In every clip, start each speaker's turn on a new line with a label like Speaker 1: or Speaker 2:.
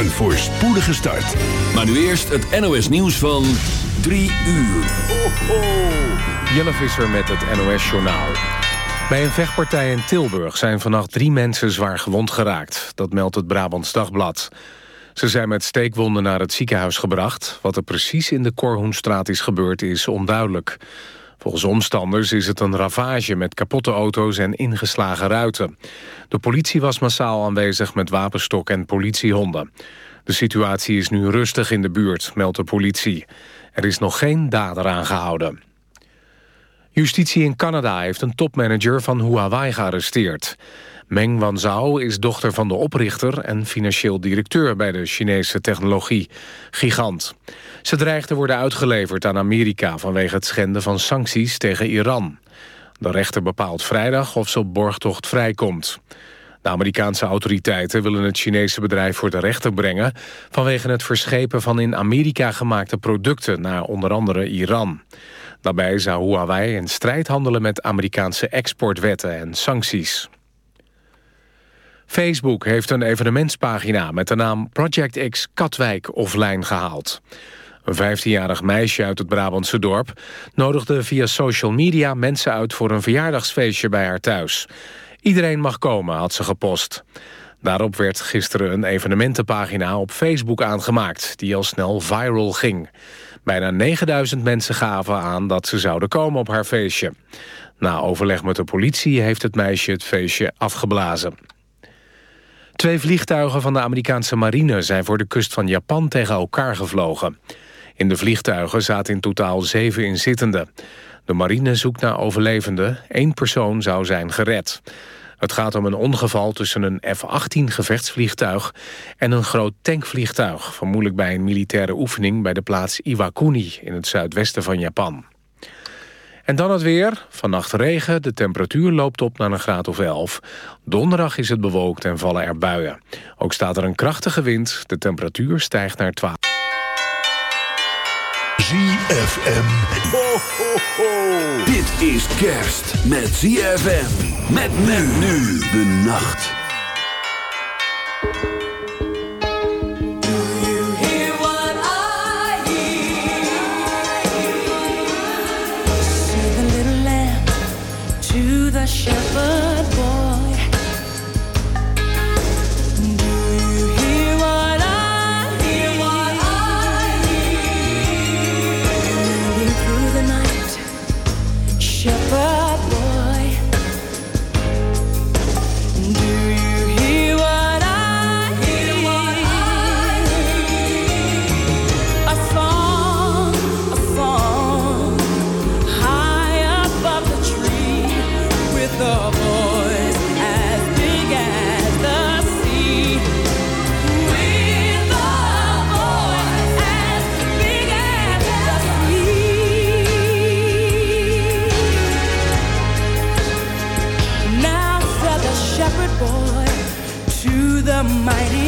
Speaker 1: Een voorspoedige start.
Speaker 2: Maar nu eerst het NOS nieuws van 3 uur. Ho, ho.
Speaker 3: Jelle Visser met het NOS Journaal. Bij een vechtpartij in Tilburg zijn vannacht drie mensen zwaar gewond geraakt. Dat meldt het Brabants Dagblad. Ze zijn met steekwonden naar het ziekenhuis gebracht. Wat er precies in de Korhoenstraat is gebeurd is onduidelijk. Volgens omstanders is het een ravage met kapotte auto's en ingeslagen ruiten. De politie was massaal aanwezig met wapenstok en politiehonden. De situatie is nu rustig in de buurt, meldt de politie. Er is nog geen dader aangehouden. Justitie in Canada heeft een topmanager van Huawei gearresteerd. Meng Wanzhou is dochter van de oprichter en financieel directeur bij de Chinese technologie-gigant. Ze dreigt te worden uitgeleverd aan Amerika vanwege het schenden van sancties tegen Iran. De rechter bepaalt vrijdag of ze op borgtocht vrijkomt. De Amerikaanse autoriteiten willen het Chinese bedrijf voor de rechter brengen... vanwege het verschepen van in Amerika gemaakte producten naar onder andere Iran. Daarbij zou Huawei in strijd handelen met Amerikaanse exportwetten en sancties. Facebook heeft een evenementspagina met de naam Project X Katwijk offline gehaald. Een 15-jarig meisje uit het Brabantse dorp nodigde via social media mensen uit voor een verjaardagsfeestje bij haar thuis. Iedereen mag komen, had ze gepost. Daarop werd gisteren een evenementenpagina op Facebook aangemaakt... die al snel viral ging. Bijna 9000 mensen gaven aan dat ze zouden komen op haar feestje. Na overleg met de politie heeft het meisje het feestje afgeblazen. Twee vliegtuigen van de Amerikaanse marine zijn voor de kust van Japan tegen elkaar gevlogen. In de vliegtuigen zaten in totaal zeven inzittenden. De marine zoekt naar overlevenden. Eén persoon zou zijn gered. Het gaat om een ongeval tussen een F-18 gevechtsvliegtuig... en een groot tankvliegtuig, vermoedelijk bij een militaire oefening... bij de plaats Iwakuni in het zuidwesten van Japan. En dan het weer. Vannacht regen, de temperatuur loopt op naar een graad of 11. Donderdag is het bewolkt en vallen er buien. Ook staat er een krachtige wind. De temperatuur stijgt naar 12.
Speaker 1: ZFM.
Speaker 2: Ho, ho, ho. Dit is kerst met ZFM. Met men nu de nacht.
Speaker 4: mighty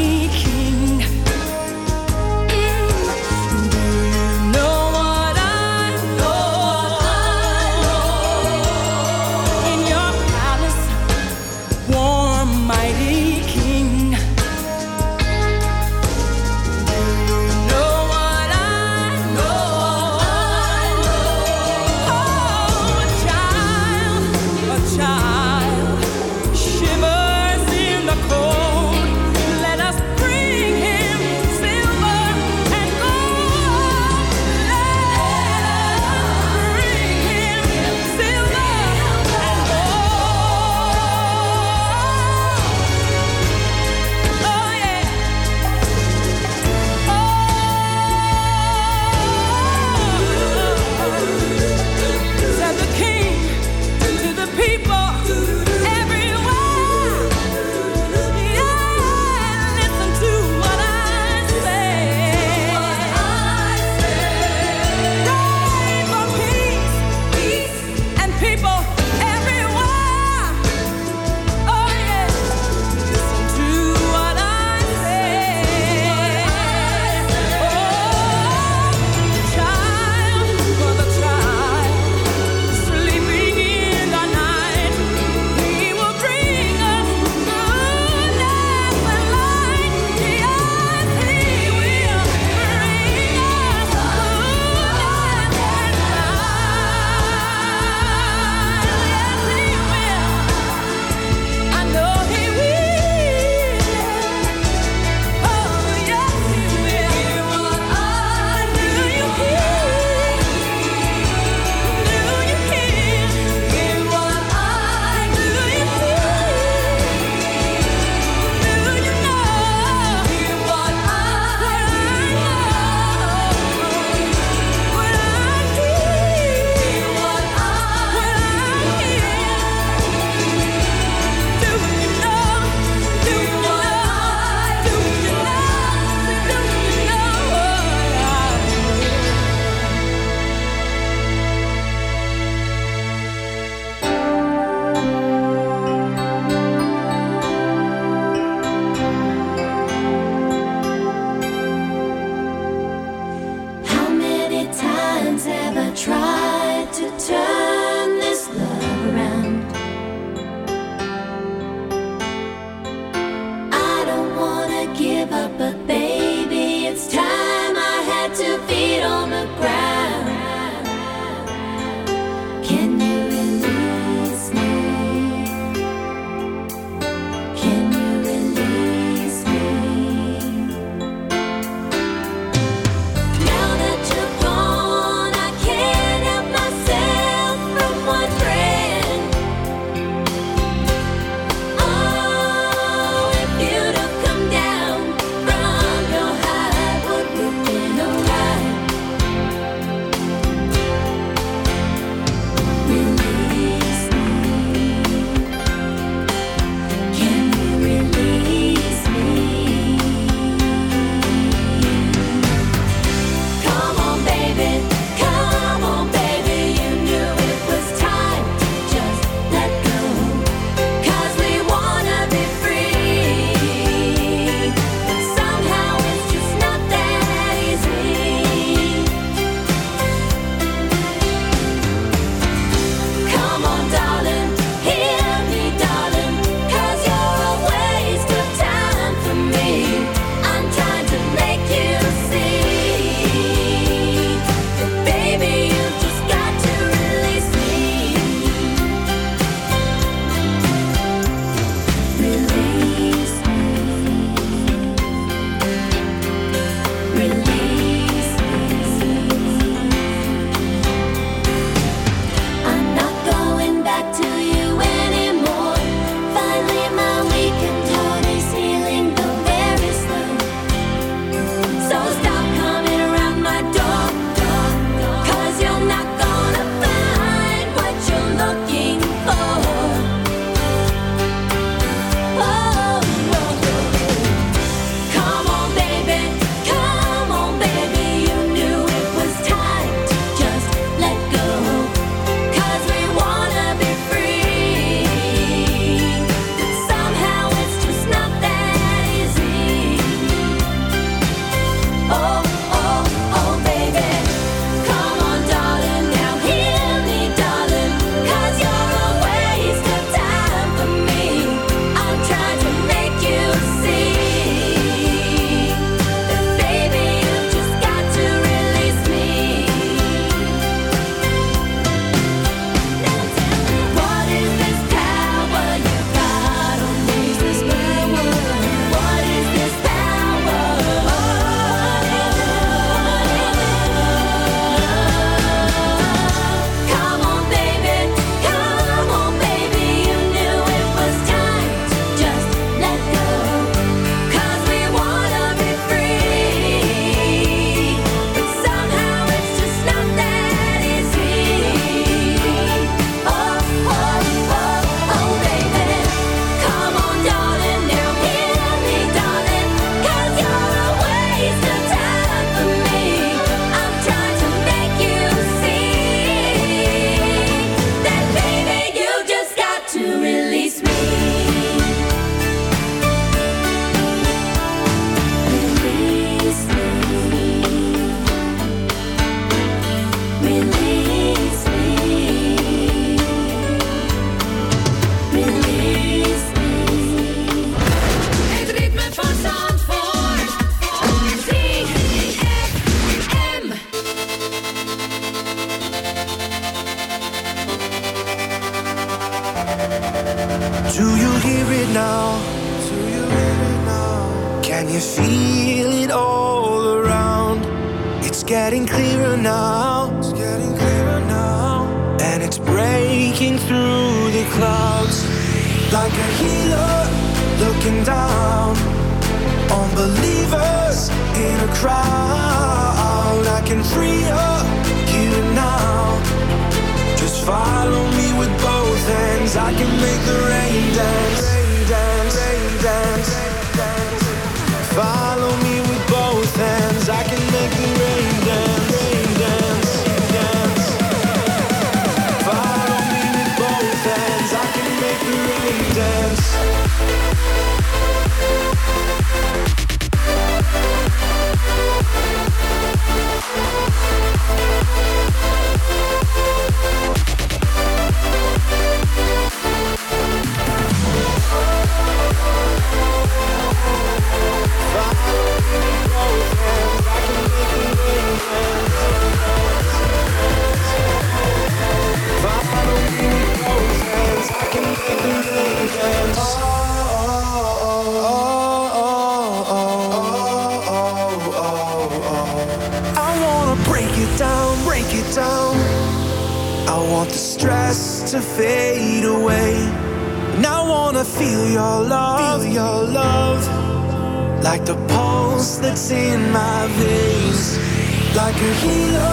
Speaker 4: can hear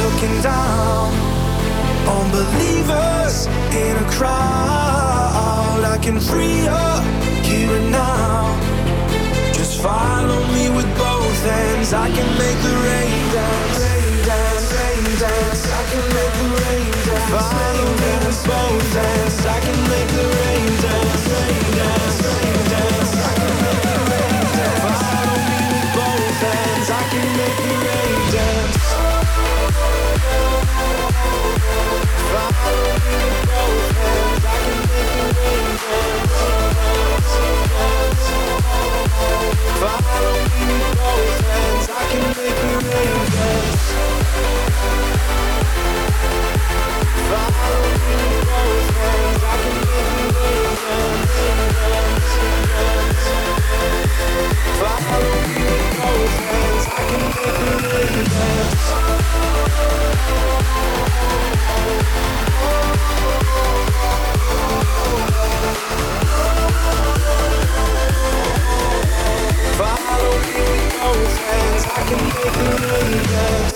Speaker 5: looking down on believers in a crowd. I can free up here and now. Just follow me with both hands. I can make the rain dance, rain dance, rain dance. I can make the rain dance. Follow me with both hands. I can make the rain dance, rain dance, rain dance. Make the. Follow me with both hands. Follow me in friends. I can make you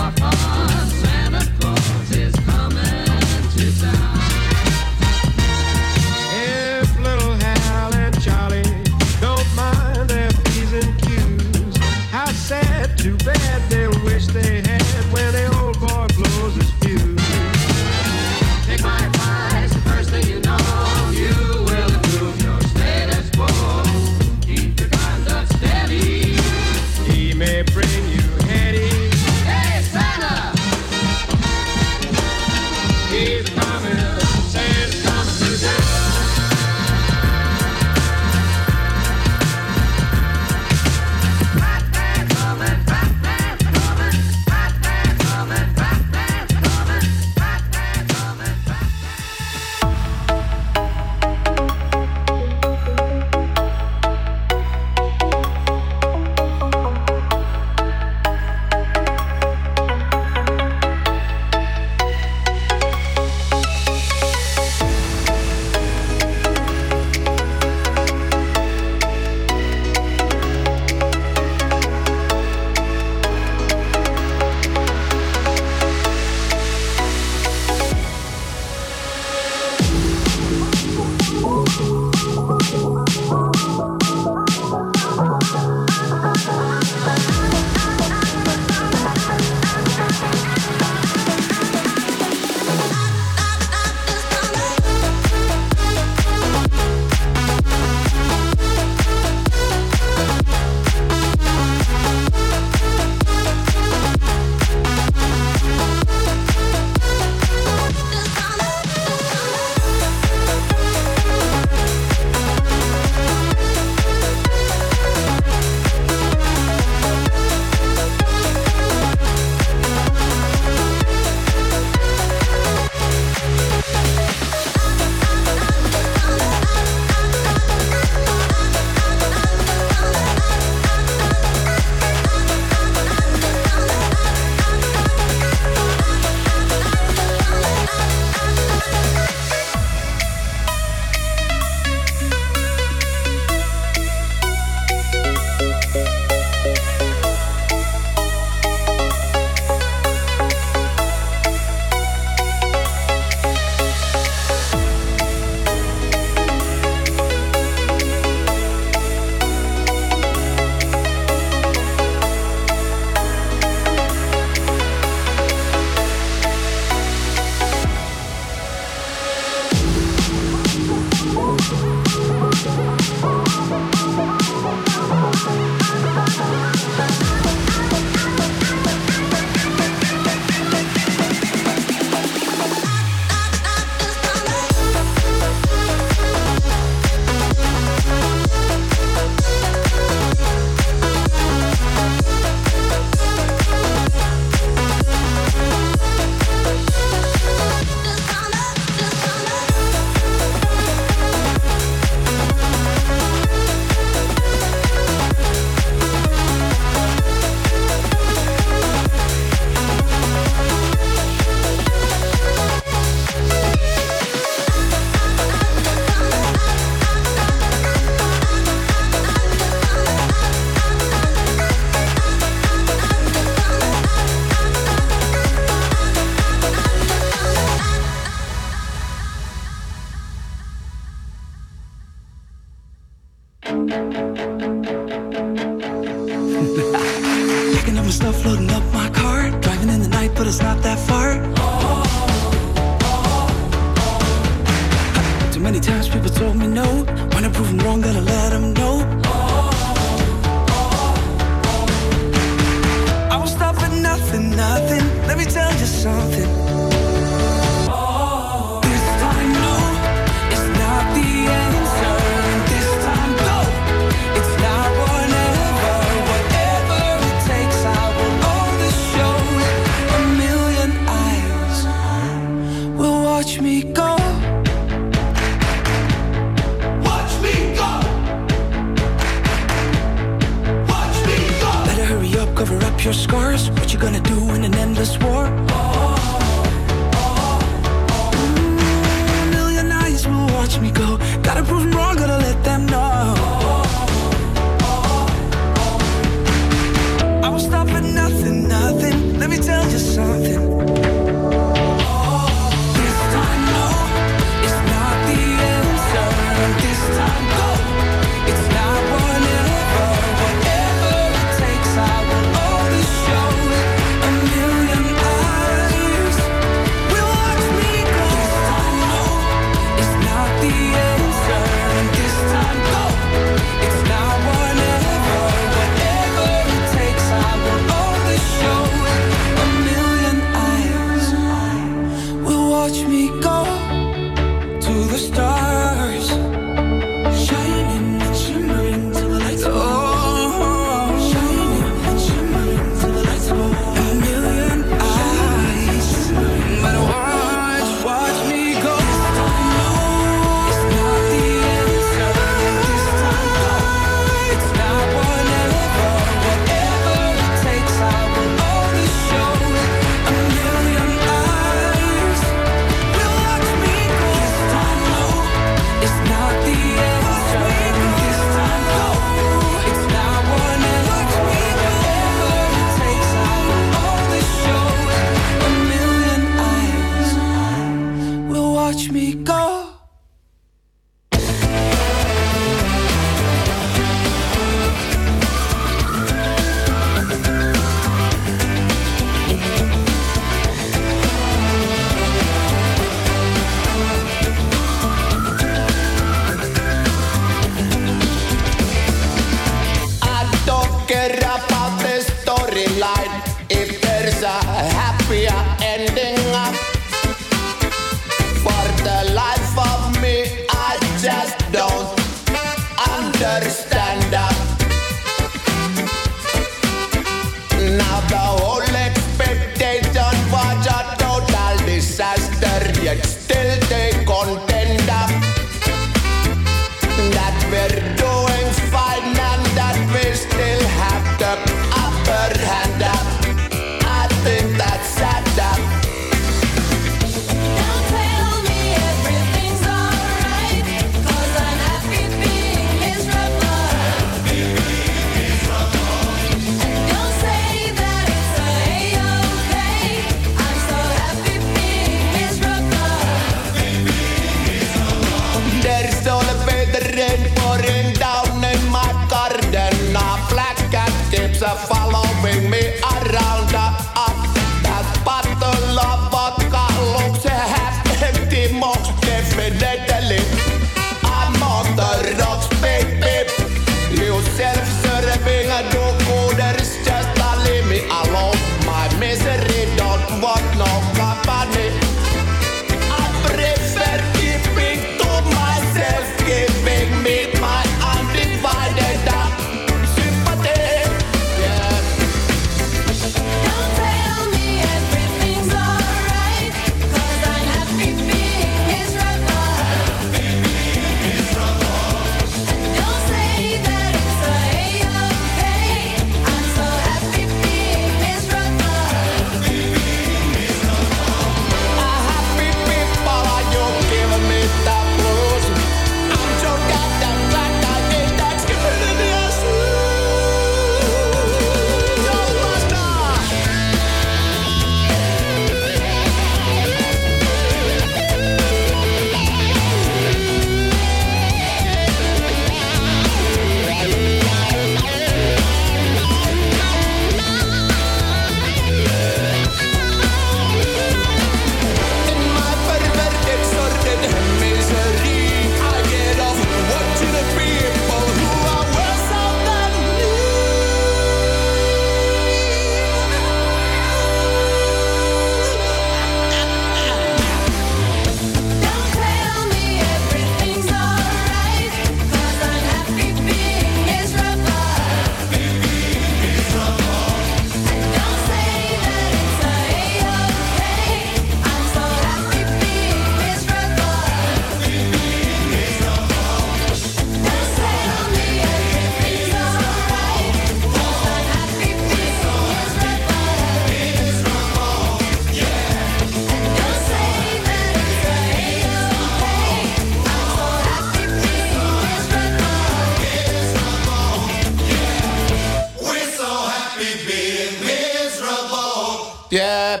Speaker 6: Yeah.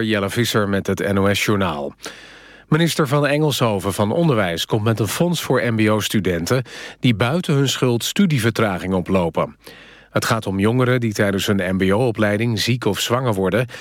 Speaker 3: 4 uur Jelle Visser met het NOS-journaal. Minister van Engelshoven van Onderwijs komt met een fonds voor mbo-studenten... die buiten hun schuld studievertraging oplopen. Het gaat om jongeren die tijdens hun mbo-opleiding ziek of zwanger worden...